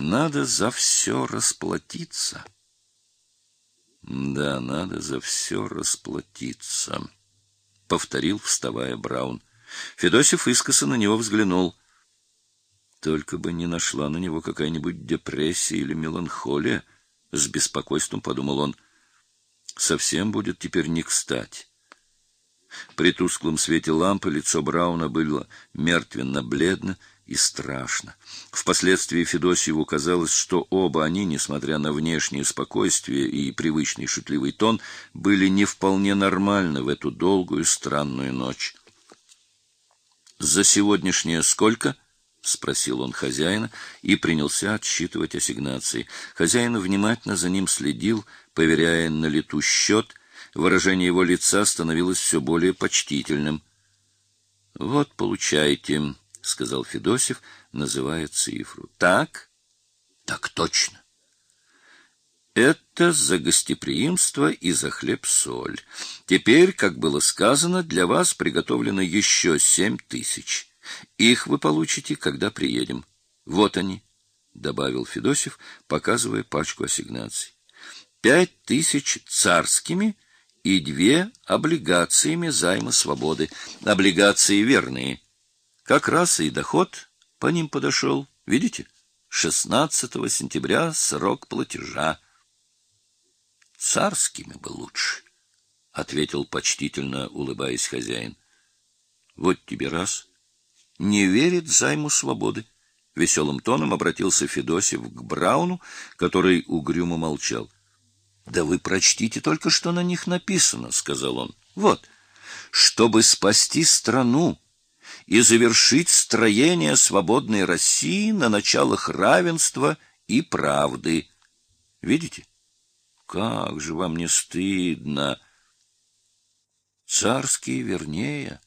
Надо за все расплатиться. Да, надо за все расплатиться, повторил, вставая Браун. Федосев искоса на него взглянул. Только бы не нашла на него какая-нибудь депрессия или меланхолия, с беспокойством подумал он. Совсем будет теперь не кстати. При тусклом свете лампы лицо Брауна было мертвенно-бледно и страшно. Впоследствии Федосьеву казалось, что оба они, несмотря на внешнее спокойствие и привычный шутливый тон, были не вполне нормальны в эту долгую странную ночь. «За сегодняшнее сколько?» — спросил он хозяина и принялся отсчитывать ассигнации. Хозяин внимательно за ним следил, поверяя на лету счет. Выражение его лица становилось все более почтительным. — Вот, получайте, — сказал Федосев, называя цифру. — Так? — Так точно. — Это за гостеприимство и за хлеб-соль. Теперь, как было сказано, для вас приготовлено еще семь тысяч. Их вы получите, когда приедем. Вот они, — добавил Федосев, показывая пачку ассигнаций. — Пять тысяч царскими и две облигациями займа свободы. Облигации верные. Как раз и доход по ним подошел. Видите? 16 сентября срок платежа. — Царскими бы лучше, — ответил почтительно, улыбаясь хозяин. — Вот тебе раз — не верит займу свободы. Веселым тоном обратился Федосев к Брауну, который угрюмо молчал. — Да вы прочтите только, что на них написано, — сказал он. — Вот. Чтобы спасти страну и завершить строение свободной России на началах равенства и правды. Видите? Как же вам не стыдно! Царские вернее...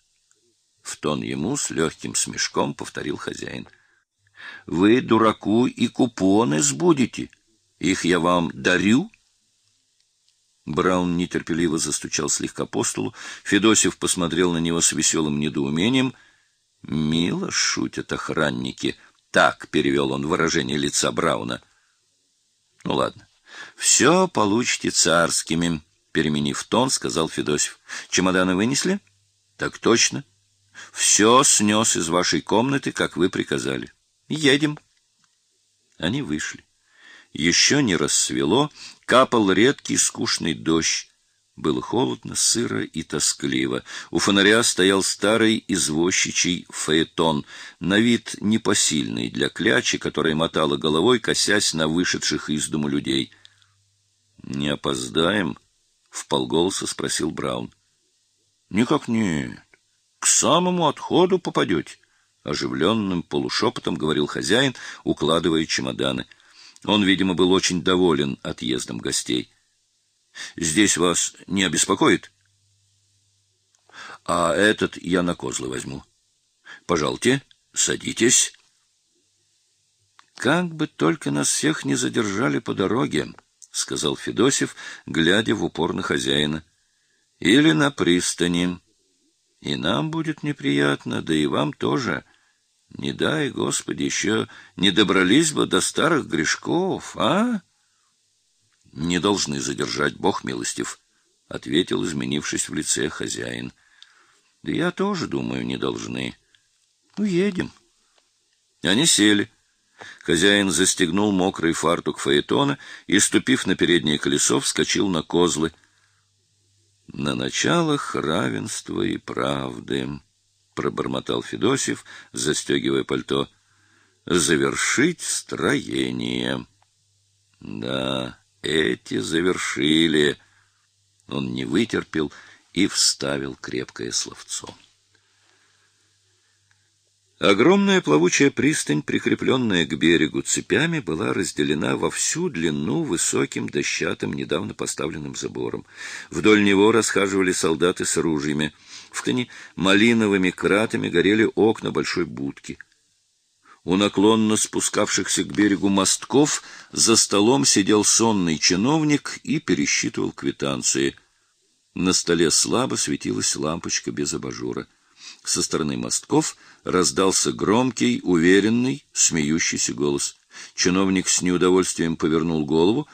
В тон ему с легким смешком повторил хозяин. — Вы, дураку, и купоны сбудете. Их я вам дарю. Браун нетерпеливо застучал слегка по столу. Федосев посмотрел на него с веселым недоумением. — Мило шутят охранники. Так перевел он выражение лица Брауна. — Ну ладно. Все получите царскими, — переменив тон, сказал Федосев. — Чемоданы вынесли? — Так точно. — все снес из вашей комнаты, как вы приказали. Едем. Они вышли. Еще не рассвело, капал редкий скучный дождь. Было холодно, сыро и тоскливо. У фонаря стоял старый извозчичий фаэтон, на вид непосильный для клячи, которая мотала головой, косясь на вышедших из дому людей. — Не опоздаем? — вполголоса спросил Браун. — Никак нет к самому отходу попадете. Оживленным полушепотом говорил хозяин, укладывая чемоданы. Он, видимо, был очень доволен отъездом гостей. — Здесь вас не обеспокоит? — А этот я на козлы возьму. — Пожалуйте, садитесь. — Как бы только нас всех не задержали по дороге, — сказал Федосев, глядя в упор на хозяина. — Или на пристани. И нам будет неприятно, да и вам тоже. Не дай, Господи, еще не добрались бы до старых грешков, а? — Не должны задержать, Бог милостив, — ответил, изменившись в лице хозяин. — Да я тоже думаю, не должны. Уедем. Они сели. Хозяин застегнул мокрый фартук фаэтона и, ступив на переднее колесо, вскочил на козлы — на началах равенства и правды, пробормотал Федосев, застегивая пальто. Завершить строение. Да, эти завершили. Он не вытерпел и вставил крепкое словцо. Огромная плавучая пристань, прикрепленная к берегу цепями, была разделена во всю длину высоким дощатым, недавно поставленным забором. Вдоль него расхаживали солдаты с ружьями. В тени малиновыми кратами горели окна большой будки. У наклонно спускавшихся к берегу мостков за столом сидел сонный чиновник и пересчитывал квитанции. На столе слабо светилась лампочка без абажура. Со стороны мостков раздался громкий, уверенный, смеющийся голос. Чиновник с неудовольствием повернул голову